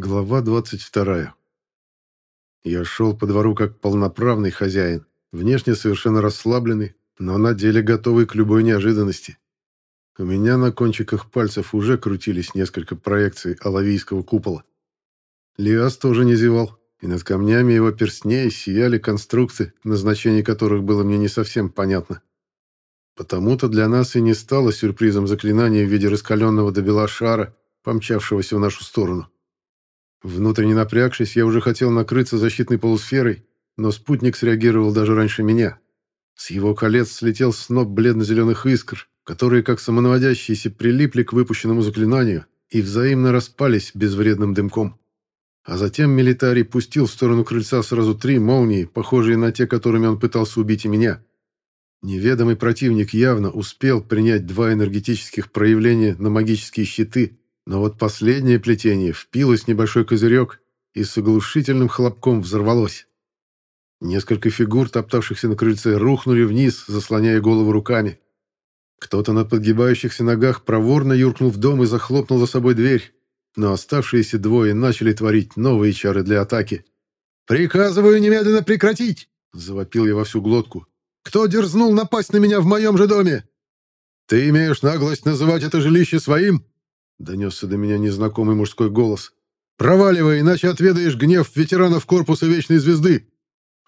Глава 22. Я шел по двору как полноправный хозяин, внешне совершенно расслабленный, но на деле готовый к любой неожиданности. У меня на кончиках пальцев уже крутились несколько проекций алавийского купола. Лиас тоже не зевал, и над камнями его перстней сияли конструкты, назначение которых было мне не совсем понятно. Потому-то для нас и не стало сюрпризом заклинание в виде раскаленного до бела шара, помчавшегося в нашу сторону. Внутренне напрягшись, я уже хотел накрыться защитной полусферой, но спутник среагировал даже раньше меня. С его колец слетел сноп бледно-зеленых искр, которые, как самонаводящиеся, прилипли к выпущенному заклинанию и взаимно распались безвредным дымком. А затем милитарий пустил в сторону крыльца сразу три молнии, похожие на те, которыми он пытался убить и меня. Неведомый противник явно успел принять два энергетических проявления на магические щиты но вот последнее плетение впилось небольшой козырек и с оглушительным хлопком взорвалось. Несколько фигур, топтавшихся на крыльце, рухнули вниз, заслоняя голову руками. Кто-то на подгибающихся ногах проворно юркнул в дом и захлопнул за собой дверь, но оставшиеся двое начали творить новые чары для атаки. «Приказываю немедленно прекратить!» — завопил я во всю глотку. «Кто дерзнул напасть на меня в моем же доме?» «Ты имеешь наглость называть это жилище своим?» Донесся до меня незнакомый мужской голос. «Проваливай, иначе отведаешь гнев ветеранов корпуса Вечной Звезды!»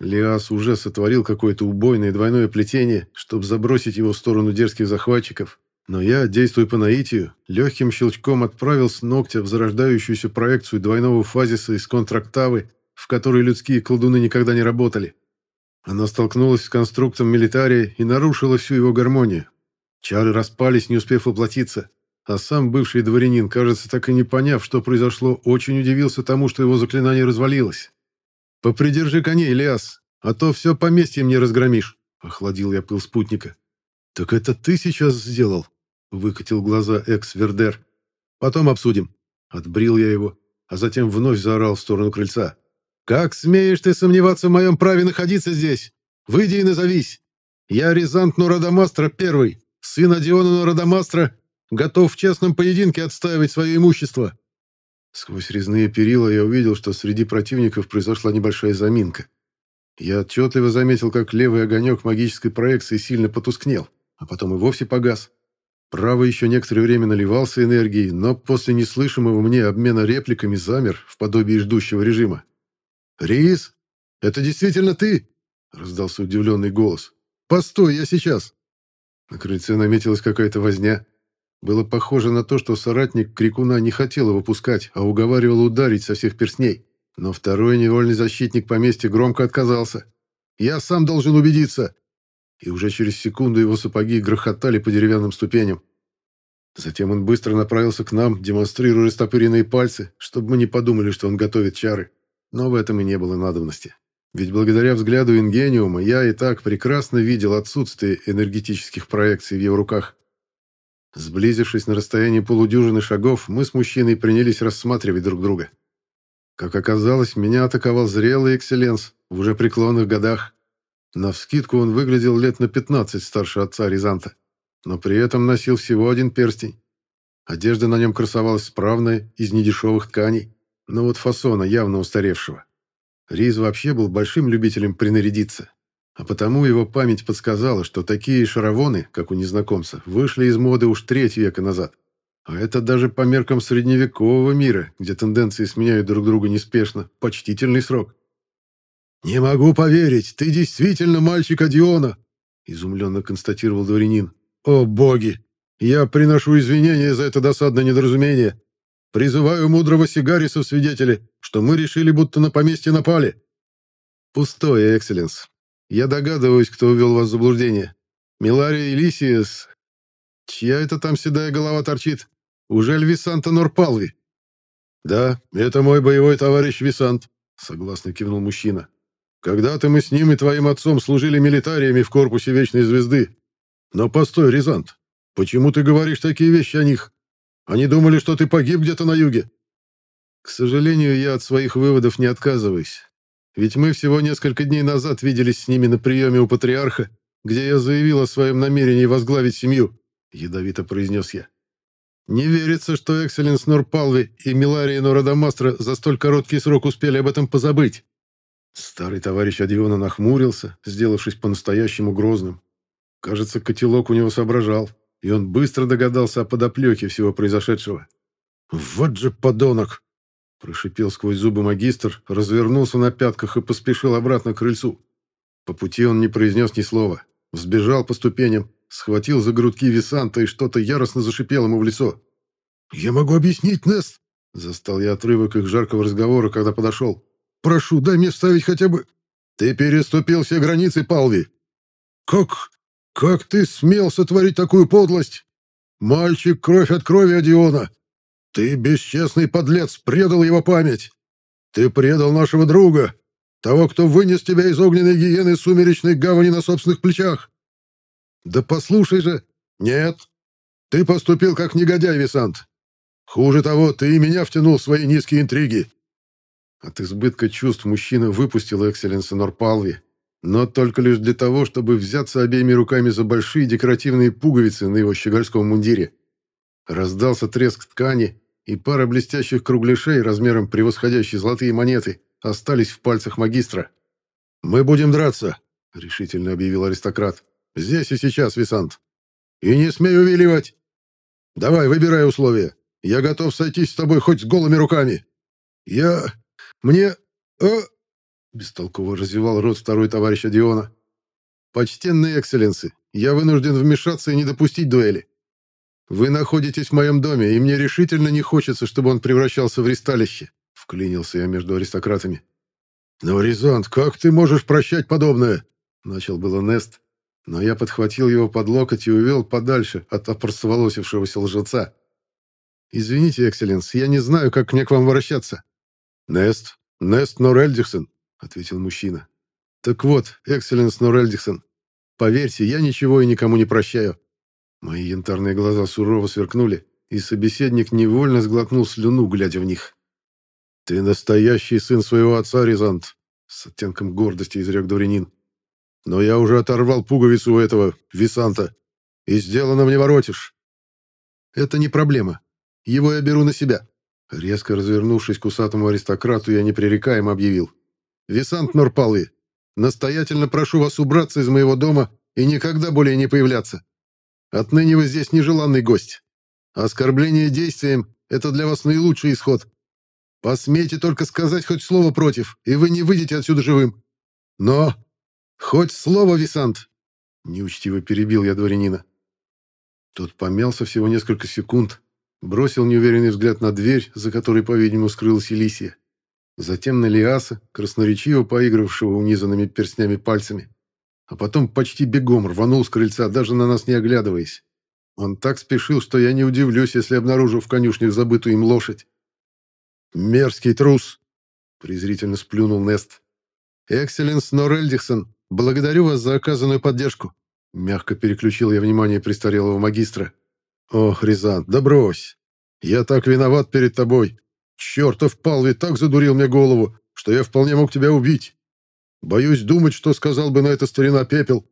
Лиас уже сотворил какое-то убойное двойное плетение, чтобы забросить его в сторону дерзких захватчиков. Но я, действуя по наитию, легким щелчком отправил с ногтя в зарождающуюся проекцию двойного фазиса из контрактавы, в которой людские колдуны никогда не работали. Она столкнулась с конструктом милитария и нарушила всю его гармонию. Чары распались, не успев воплотиться. А сам бывший дворянин, кажется, так и не поняв, что произошло, очень удивился тому, что его заклинание развалилось. «Попридержи коней, Лиас, а то все поместье мне разгромишь», — охладил я пыл спутника. «Так это ты сейчас сделал?» — выкатил глаза экс-вердер. «Потом обсудим». Отбрил я его, а затем вновь заорал в сторону крыльца. «Как смеешь ты сомневаться в моем праве находиться здесь? Выйди и назовись. Я Рязант Нурадамастра первый, сын Адиона Нурадамастра Готов в честном поединке отстаивать свое имущество». Сквозь резные перила я увидел, что среди противников произошла небольшая заминка. Я отчетливо заметил, как левый огонек магической проекции сильно потускнел, а потом и вовсе погас. Правый еще некоторое время наливался энергией, но после неслышимого мне обмена репликами замер в подобии ждущего режима. «Рис, это действительно ты?» — раздался удивленный голос. «Постой, я сейчас!» На крыльце наметилась какая-то возня. Было похоже на то, что соратник Крикуна не хотел его пускать, а уговаривал ударить со всех перстней. Но второй невольный защитник поместья громко отказался. «Я сам должен убедиться!» И уже через секунду его сапоги грохотали по деревянным ступеням. Затем он быстро направился к нам, демонстрируя растопыренные пальцы, чтобы мы не подумали, что он готовит чары. Но в этом и не было надобности. Ведь благодаря взгляду Ингениума я и так прекрасно видел отсутствие энергетических проекций в его руках. Сблизившись на расстоянии полудюжины шагов, мы с мужчиной принялись рассматривать друг друга. Как оказалось, меня атаковал зрелый экселленс в уже преклонных годах. Навскидку он выглядел лет на 15 старше отца Рязанта, но при этом носил всего один перстень. Одежда на нем красовалась справная, из недешевых тканей, но вот фасона явно устаревшего. Риз вообще был большим любителем принарядиться. А потому его память подсказала, что такие шаровоны, как у незнакомца, вышли из моды уж треть века назад. А это даже по меркам средневекового мира, где тенденции сменяют друг друга неспешно, почтительный срок. «Не могу поверить, ты действительно мальчик Адиона!» — изумленно констатировал дворянин. «О, боги! Я приношу извинения за это досадное недоразумение. Призываю мудрого Сигариса в свидетели, что мы решили, будто на поместье напали». «Пустое, Экселленс. Я догадываюсь, кто увел вас в заблуждение. Милария Элисиес. Чья это там седая голова торчит? Уже Висанта Норпалви?» «Да, это мой боевой товарищ Висант», — согласно кивнул мужчина. «Когда-то мы с ним и твоим отцом служили милитариями в корпусе Вечной Звезды. Но постой, Рязант, почему ты говоришь такие вещи о них? Они думали, что ты погиб где-то на юге». «К сожалению, я от своих выводов не отказываюсь. Ведь мы всего несколько дней назад виделись с ними на приеме у патриарха, где я заявил о своем намерении возглавить семью», — ядовито произнес я. Не верится, что Экселленс Норпалви и Милария Норадамастра за столь короткий срок успели об этом позабыть. Старый товарищ Адиона нахмурился, сделавшись по-настоящему грозным. Кажется, котелок у него соображал, и он быстро догадался о подоплеке всего произошедшего. «Вот же подонок!» Прошипел сквозь зубы магистр, развернулся на пятках и поспешил обратно к крыльцу. По пути он не произнес ни слова. Взбежал по ступеням, схватил за грудки Висанта и что-то яростно зашипел ему в лицо. «Я могу объяснить, Нест!» Застал я отрывок их жаркого разговора, когда подошел. «Прошу, дай мне вставить хотя бы...» «Ты переступил все границы, Палви!» «Как... как ты смел сотворить такую подлость? Мальчик, кровь от крови Одиона! Ты, бесчестный подлец, предал его память! Ты предал нашего друга, того, кто вынес тебя из огненной гиены сумеречной гавани на собственных плечах! Да послушай же! Нет! Ты поступил как негодяй, Висант! Хуже того, ты и меня втянул в свои низкие интриги!» От избытка чувств мужчина выпустил Экселленса Норпалви, но только лишь для того, чтобы взяться обеими руками за большие декоративные пуговицы на его щегольском мундире. Раздался треск ткани, и пара блестящих кругляшей размером превосходящие золотые монеты остались в пальцах магистра. «Мы будем драться», — решительно объявил аристократ. «Здесь и сейчас, Висант. И не смей увиливать. Давай, выбирай условия. Я готов сойтись с тобой хоть с голыми руками. Я... Мне... Э...» Бестолково развивал рот второй товарищ Диона. «Почтенные экселленсы, я вынужден вмешаться и не допустить дуэли. Вы находитесь в моем доме, и мне решительно не хочется, чтобы он превращался в ристалище», — вклинился я между аристократами. «Но, Ризант, как ты можешь прощать подобное?» — начал было Нест, но я подхватил его под локоть и увел подальше от опростоволосившегося лжеца. «Извините, экселленс, я не знаю, как мне к вам обращаться». «Нест, Нест Норельдихсон», — ответил мужчина. «Так вот, экселленс Норельдихсон, поверьте, я ничего и никому не прощаю. Мои янтарные глаза сурово сверкнули, и собеседник невольно сглотнул слюну, глядя в них. «Ты настоящий сын своего отца, Рязант!» С оттенком гордости изрек дворянин. «Но я уже оторвал пуговицу у этого Висанта, и сделано мне воротишь». «Это не проблема. Его я беру на себя». Резко развернувшись к усатому аристократу, я непререкаемо объявил. «Висант Норпалви, настоятельно прошу вас убраться из моего дома и никогда более не появляться. Отныне вы здесь нежеланный гость. Оскорбление действием — это для вас наилучший исход. Посмейте только сказать хоть слово против, и вы не выйдете отсюда живым. Но... Хоть слово, Висант!» Неучтиво перебил я дворянина. Тот помялся всего несколько секунд, бросил неуверенный взгляд на дверь, за которой, по-видимому, скрылась Елисия. Затем на Лиаса, красноречиво поигравшего унизанными перстнями пальцами а потом почти бегом рванул с крыльца, даже на нас не оглядываясь. Он так спешил, что я не удивлюсь, если обнаружу в конюшнях забытую им лошадь. «Мерзкий трус!» — презрительно сплюнул Нест. «Экселленс Норельдихсон, благодарю вас за оказанную поддержку!» Мягко переключил я внимание престарелого магистра. «Ох, Рязан, да брось! Я так виноват перед тобой! Чертов Палви так задурил мне голову, что я вполне мог тебя убить!» Боюсь думать, что сказал бы на это старина Пепел.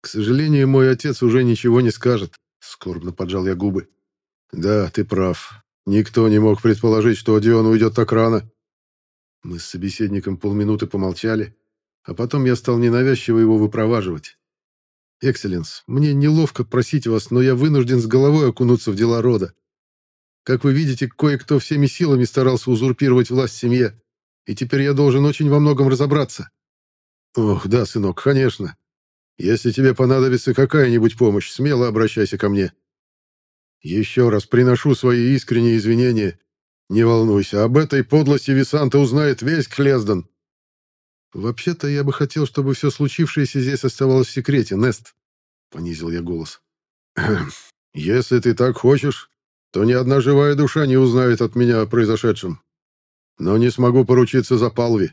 К сожалению, мой отец уже ничего не скажет. Скорбно поджал я губы. Да, ты прав. Никто не мог предположить, что Одион уйдет так рано. Мы с собеседником полминуты помолчали, а потом я стал ненавязчиво его выпроваживать. «Экселленс, мне неловко просить вас, но я вынужден с головой окунуться в дела рода. Как вы видите, кое-кто всеми силами старался узурпировать власть в семье, и теперь я должен очень во многом разобраться. «Ох, да, сынок, конечно. Если тебе понадобится какая-нибудь помощь, смело обращайся ко мне. Еще раз приношу свои искренние извинения. Не волнуйся, об этой подлости Висанта узнает весь Клездон». «Вообще-то я бы хотел, чтобы все случившееся здесь оставалось в секрете, Нест», — понизил я голос. «Если ты так хочешь, то ни одна живая душа не узнает от меня о произошедшем. Но не смогу поручиться за Палви.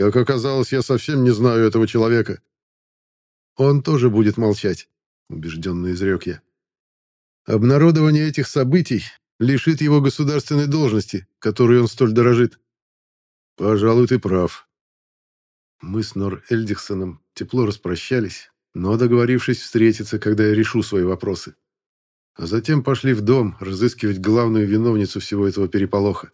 Как оказалось, я совсем не знаю этого человека. Он тоже будет молчать, убежденно изрек я. Обнародование этих событий лишит его государственной должности, которой он столь дорожит. Пожалуй, ты прав. Мы с Нор Эльдихсоном тепло распрощались, но договорившись встретиться, когда я решу свои вопросы. А затем пошли в дом разыскивать главную виновницу всего этого переполоха.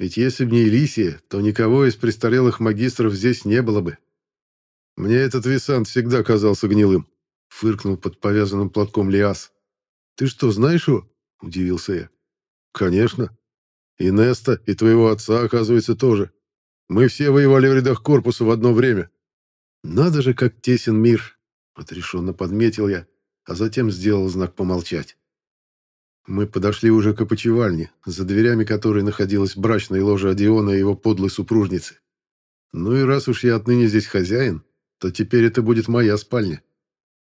Ведь если бы не Элисия, то никого из престарелых магистров здесь не было бы. Мне этот Висант всегда казался гнилым, фыркнул под повязанным платком Лиас. Ты что, знаешь его? удивился я. Конечно. И Неста, и твоего отца, оказывается, тоже. Мы все воевали в рядах корпуса в одно время. Надо же, как тесен мир, отрешенно подметил я, а затем сделал знак помолчать. Мы подошли уже к опочивальне, за дверями которой находилась брачная ложа Одиона и его подлой супружницы. Ну и раз уж я отныне здесь хозяин, то теперь это будет моя спальня.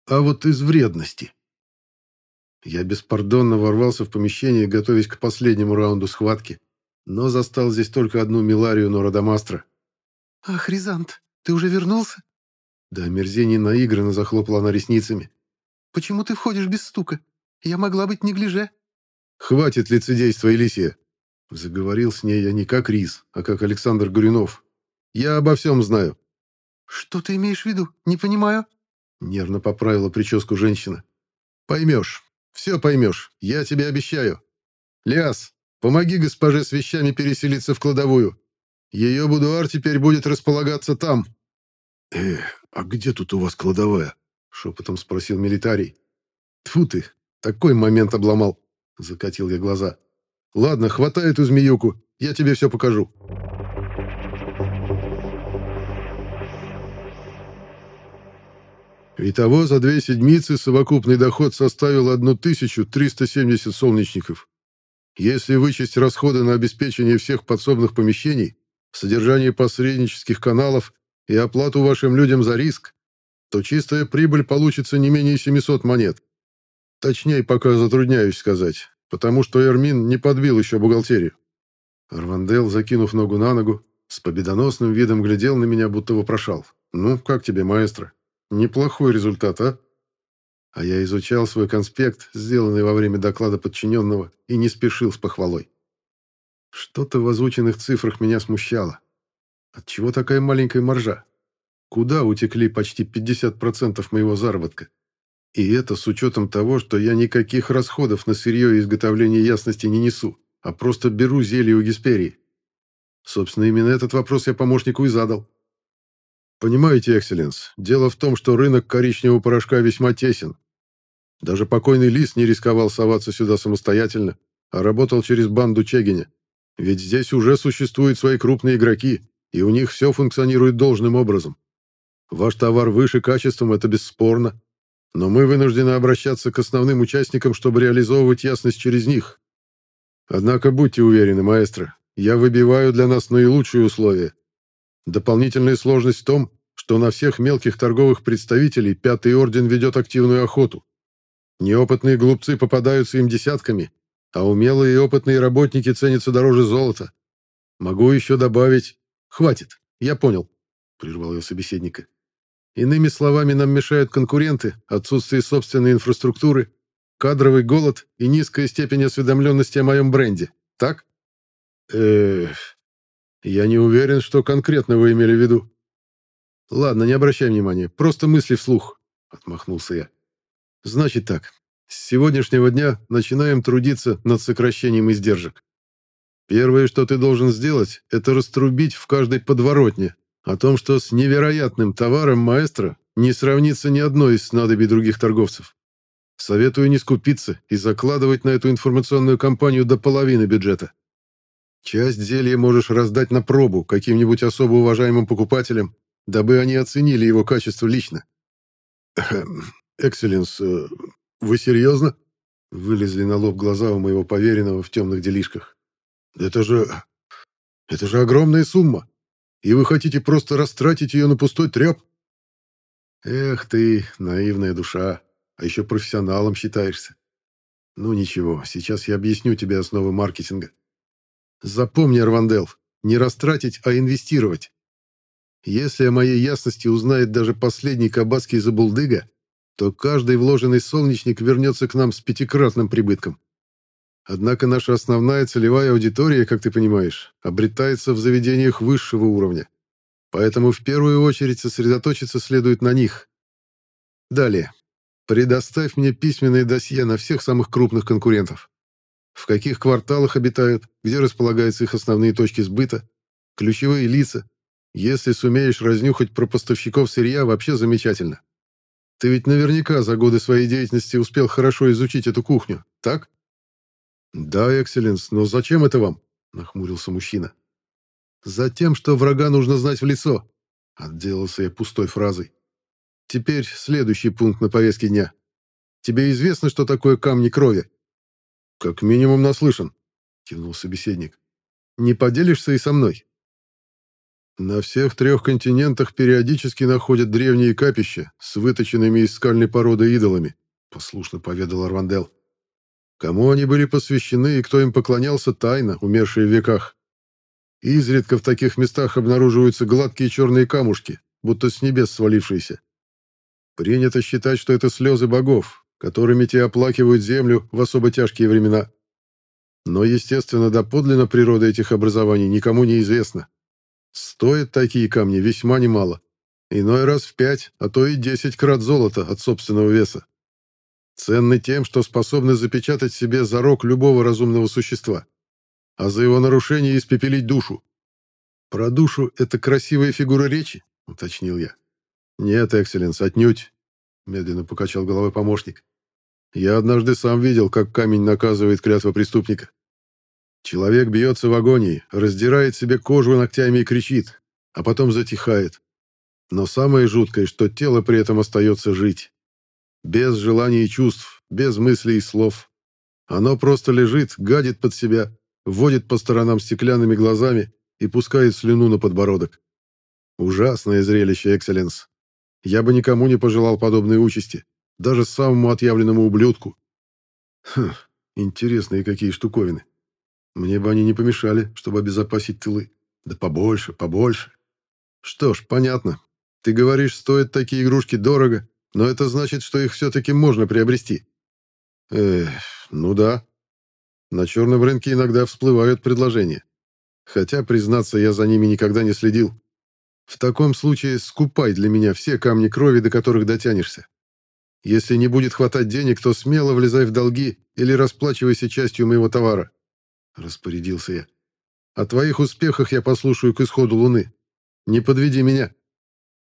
А вот из вредности. Я беспардонно ворвался в помещение, готовясь к последнему раунду схватки, но застал здесь только одну Миларию Нородомастра. «Ах, Рязант, ты уже вернулся?» Да омерзение наигранно захлопала она ресницами. «Почему ты входишь без стука? Я могла быть неглиже». «Хватит лицедейства, Елисия!» Заговорил с ней я не как Рис, а как Александр Горюнов. «Я обо всем знаю». «Что ты имеешь в виду? Не понимаю». Нервно поправила прическу женщина. «Поймешь. Все поймешь. Я тебе обещаю. Лиас, помоги госпоже с вещами переселиться в кладовую. Ее будуар теперь будет располагаться там». «Э, а где тут у вас кладовая?» Шепотом спросил милитарий. Тфу ты, такой момент обломал. Закатил я глаза. «Ладно, хватай эту змеюку, я тебе все покажу». Итого за две седмицы совокупный доход составил 1370 солнечников. Если вычесть расходы на обеспечение всех подсобных помещений, содержание посреднических каналов и оплату вашим людям за риск, то чистая прибыль получится не менее 700 монет. Точнее, пока затрудняюсь сказать, потому что Эрмин не подбил еще бухгалтерию. Арвандел, закинув ногу на ногу, с победоносным видом глядел на меня, будто вопрошал. «Ну, как тебе, маэстро? Неплохой результат, а?» А я изучал свой конспект, сделанный во время доклада подчиненного, и не спешил с похвалой. Что-то в озвученных цифрах меня смущало. Отчего такая маленькая маржа? Куда утекли почти 50% моего заработка? И это с учетом того, что я никаких расходов на сырье и изготовление ясности не несу, а просто беру зелье у Гесперии. Собственно, именно этот вопрос я помощнику и задал. Понимаете, Экселленс, дело в том, что рынок коричневого порошка весьма тесен. Даже покойный Лис не рисковал соваться сюда самостоятельно, а работал через банду Чегиня. Ведь здесь уже существуют свои крупные игроки, и у них все функционирует должным образом. Ваш товар выше качеством, это бесспорно, но мы вынуждены обращаться к основным участникам, чтобы реализовывать ясность через них. Однако будьте уверены, маэстро, я выбиваю для нас наилучшие условия. Дополнительная сложность в том, что на всех мелких торговых представителей Пятый Орден ведет активную охоту. Неопытные глупцы попадаются им десятками, а умелые и опытные работники ценятся дороже золота. Могу еще добавить... Хватит, я понял, — прервал я собеседника. Иными словами, нам мешают конкуренты, отсутствие собственной инфраструктуры, кадровый голод и низкая степень осведомленности о моем бренде. Так? Эх, я не уверен, что конкретно вы имели в виду. Ладно, не обращай внимания, просто мысли вслух, отмахнулся я. Значит так, с сегодняшнего дня начинаем трудиться над сокращением издержек. Первое, что ты должен сделать, это раструбить в каждой подворотне о том, что с невероятным товаром маэстро не сравнится ни одно из снадобий других торговцев. Советую не скупиться и закладывать на эту информационную кампанию до половины бюджета. Часть зелья можешь раздать на пробу каким-нибудь особо уважаемым покупателям, дабы они оценили его качество лично. «Экселленс, э, вы серьезно?» Вылезли на лоб глаза у моего поверенного в темных делишках. «Это же... это же огромная сумма!» И вы хотите просто растратить ее на пустой треп? Эх ты, наивная душа, а еще профессионалом считаешься. Ну ничего, сейчас я объясню тебе основы маркетинга. Запомни, Арвандел, не растратить, а инвестировать. Если о моей ясности узнает даже последний кабацкий забулдыга, то каждый вложенный солнечник вернется к нам с пятикратным прибытком. Однако наша основная целевая аудитория, как ты понимаешь, обретается в заведениях высшего уровня. Поэтому в первую очередь сосредоточиться следует на них. Далее. Предоставь мне письменное досье на всех самых крупных конкурентов. В каких кварталах обитают, где располагаются их основные точки сбыта, ключевые лица. Если сумеешь разнюхать про поставщиков сырья, вообще замечательно. Ты ведь наверняка за годы своей деятельности успел хорошо изучить эту кухню, так? Да, экселленс, но зачем это вам? Нахмурился мужчина. Затем, что врага нужно знать в лицо. Отделался я пустой фразой. Теперь следующий пункт на повестке дня. Тебе известно, что такое камни крови? Как минимум наслышан, кивнул собеседник. Не поделишься и со мной? На всех трех континентах периодически находят древние капища с выточенными из скальной породы идолами, послушно поведал Арвандел. Кому они были посвящены и кто им поклонялся, тайно, умершие в веках. Изредка в таких местах обнаруживаются гладкие черные камушки, будто с небес свалившиеся. Принято считать, что это слезы богов, которыми те оплакивают землю в особо тяжкие времена. Но, естественно, доподлинно природа этих образований никому не известна. Стоят такие камни весьма немало. Иной раз в пять, а то и десять крат золота от собственного веса. Ценны тем, что способны запечатать себе зарок любого разумного существа, а за его нарушение испепелить душу. Про душу — это красивая фигура речи, уточнил я. Нет, экселленс, отнюдь, медленно покачал головой помощник. Я однажды сам видел, как камень наказывает клятва преступника. Человек бьется в агонии, раздирает себе кожу ногтями и кричит, а потом затихает. Но самое жуткое, что тело при этом остается жить. Без желаний и чувств, без мыслей и слов. Оно просто лежит, гадит под себя, водит по сторонам стеклянными глазами и пускает слюну на подбородок. Ужасное зрелище, экселленс. Я бы никому не пожелал подобной участи, даже самому отъявленному ублюдку. Хм, интересные какие штуковины. Мне бы они не помешали, чтобы обезопасить тылы. Да побольше, побольше. Что ж, понятно. Ты говоришь, стоят такие игрушки дорого, но это значит, что их все-таки можно приобрести. Эх, ну да. На черном рынке иногда всплывают предложения. Хотя, признаться, я за ними никогда не следил. В таком случае скупай для меня все камни крови, до которых дотянешься. Если не будет хватать денег, то смело влезай в долги или расплачивайся частью моего товара распорядился я. «О твоих успехах я послушаю к исходу луны. Не подведи меня».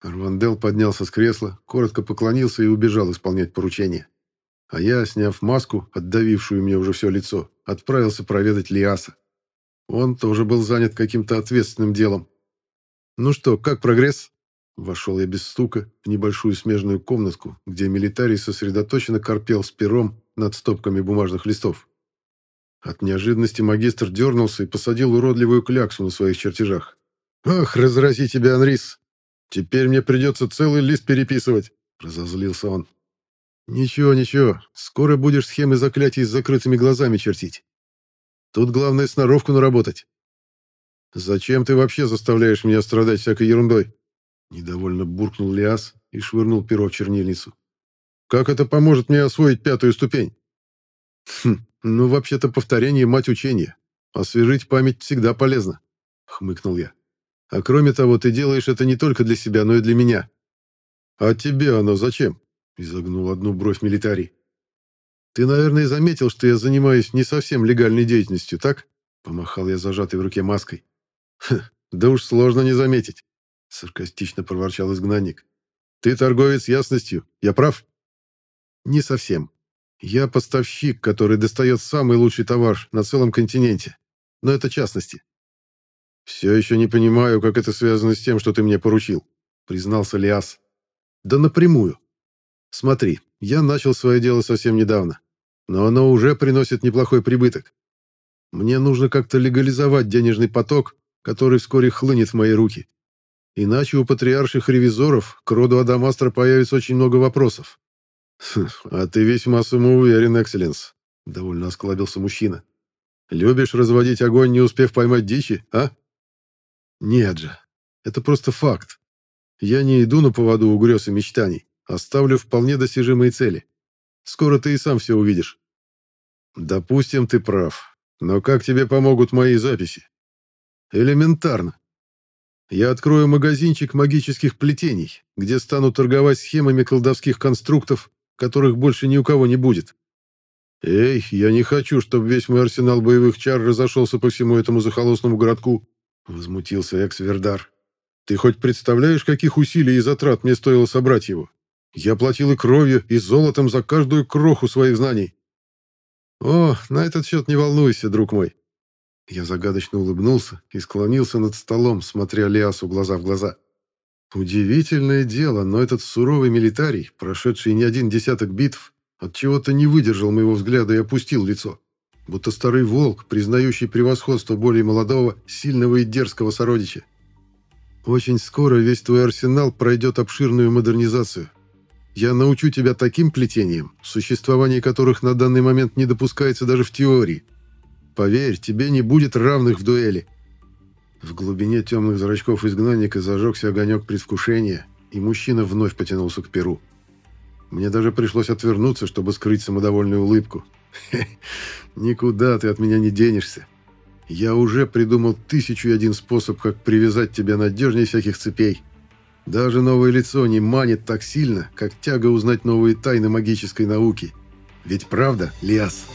Арвандел поднялся с кресла, коротко поклонился и убежал исполнять поручение. А я, сняв маску, отдавившую мне уже все лицо, отправился проведать Лиаса. Он тоже был занят каким-то ответственным делом. «Ну что, как прогресс?» Вошел я без стука в небольшую смежную комнатку, где милитарий сосредоточенно корпел с пером над стопками бумажных листов. От неожиданности магистр дернулся и посадил уродливую кляксу на своих чертежах. «Ах, разрази тебя, Анрис! Теперь мне придется целый лист переписывать!» — разозлился он. «Ничего, ничего, скоро будешь схемы заклятий с закрытыми глазами чертить. Тут главное сноровку наработать. Зачем ты вообще заставляешь меня страдать всякой ерундой?» Недовольно буркнул Лиас и швырнул перо в чернильницу. «Как это поможет мне освоить пятую ступень?» «Хм, «Ну, вообще-то повторение — мать учения. Освежить память всегда полезно», — хмыкнул я. «А кроме того, ты делаешь это не только для себя, но и для меня». «А тебе оно зачем?» — изогнул одну бровь милитарий. «Ты, наверное, заметил, что я занимаюсь не совсем легальной деятельностью, так?» — помахал я зажатой в руке маской. «Да уж сложно не заметить», — саркастично проворчал изгнанник. «Ты торговец ясностью, я прав?» «Не совсем», я поставщик, который достает самый лучший товар на целом континенте. Но это частности. Все еще не понимаю, как это связано с тем, что ты мне поручил, признался Лиас. Да напрямую. Смотри, я начал свое дело совсем недавно, но оно уже приносит неплохой прибыток. Мне нужно как-то легализовать денежный поток, который вскоре хлынет в мои руки. Иначе у патриарших ревизоров к роду Адамастра появится очень много вопросов. «А ты весьма самоуверен, Экселленс», — довольно осклабился мужчина. «Любишь разводить огонь, не успев поймать дичи, а?» «Нет же, это просто факт. Я не иду на поводу у грез и мечтаний, а ставлю вполне достижимые цели. Скоро ты и сам все увидишь». «Допустим, ты прав. Но как тебе помогут мои записи?» «Элементарно. Я открою магазинчик магических плетений, где стану торговать схемами колдовских конструктов которых больше ни у кого не будет. Эй, я не хочу, чтобы весь мой арсенал боевых чар разошелся по всему этому захолостному городку, возмутился Экс-Вердар. Ты хоть представляешь, каких усилий и затрат мне стоило собрать его? Я платил и кровью, и золотом за каждую кроху своих знаний. О, на этот счет не волнуйся, друг мой. Я загадочно улыбнулся и склонился над столом, смотря Лиасу глаза в глаза. Удивительное дело, но этот суровый милитарий, прошедший не один десяток битв, от чего то не выдержал моего взгляда и опустил лицо. Будто старый волк, признающий превосходство более молодого, сильного и дерзкого сородича. Очень скоро весь твой арсенал пройдет обширную модернизацию. Я научу тебя таким плетениям, существование которых на данный момент не допускается даже в теории. Поверь, тебе не будет равных в дуэли. В глубине темных зрачков изгнанника зажегся огонек предвкушения, и мужчина вновь потянулся к перу. Мне даже пришлось отвернуться, чтобы скрыть самодовольную улыбку. Никуда ты от меня не денешься. Я уже придумал тысячу и один способ, как привязать тебя надежнее всяких цепей. Даже новое лицо не манит так сильно, как тяга узнать новые тайны магической науки. Ведь правда, Лиас?»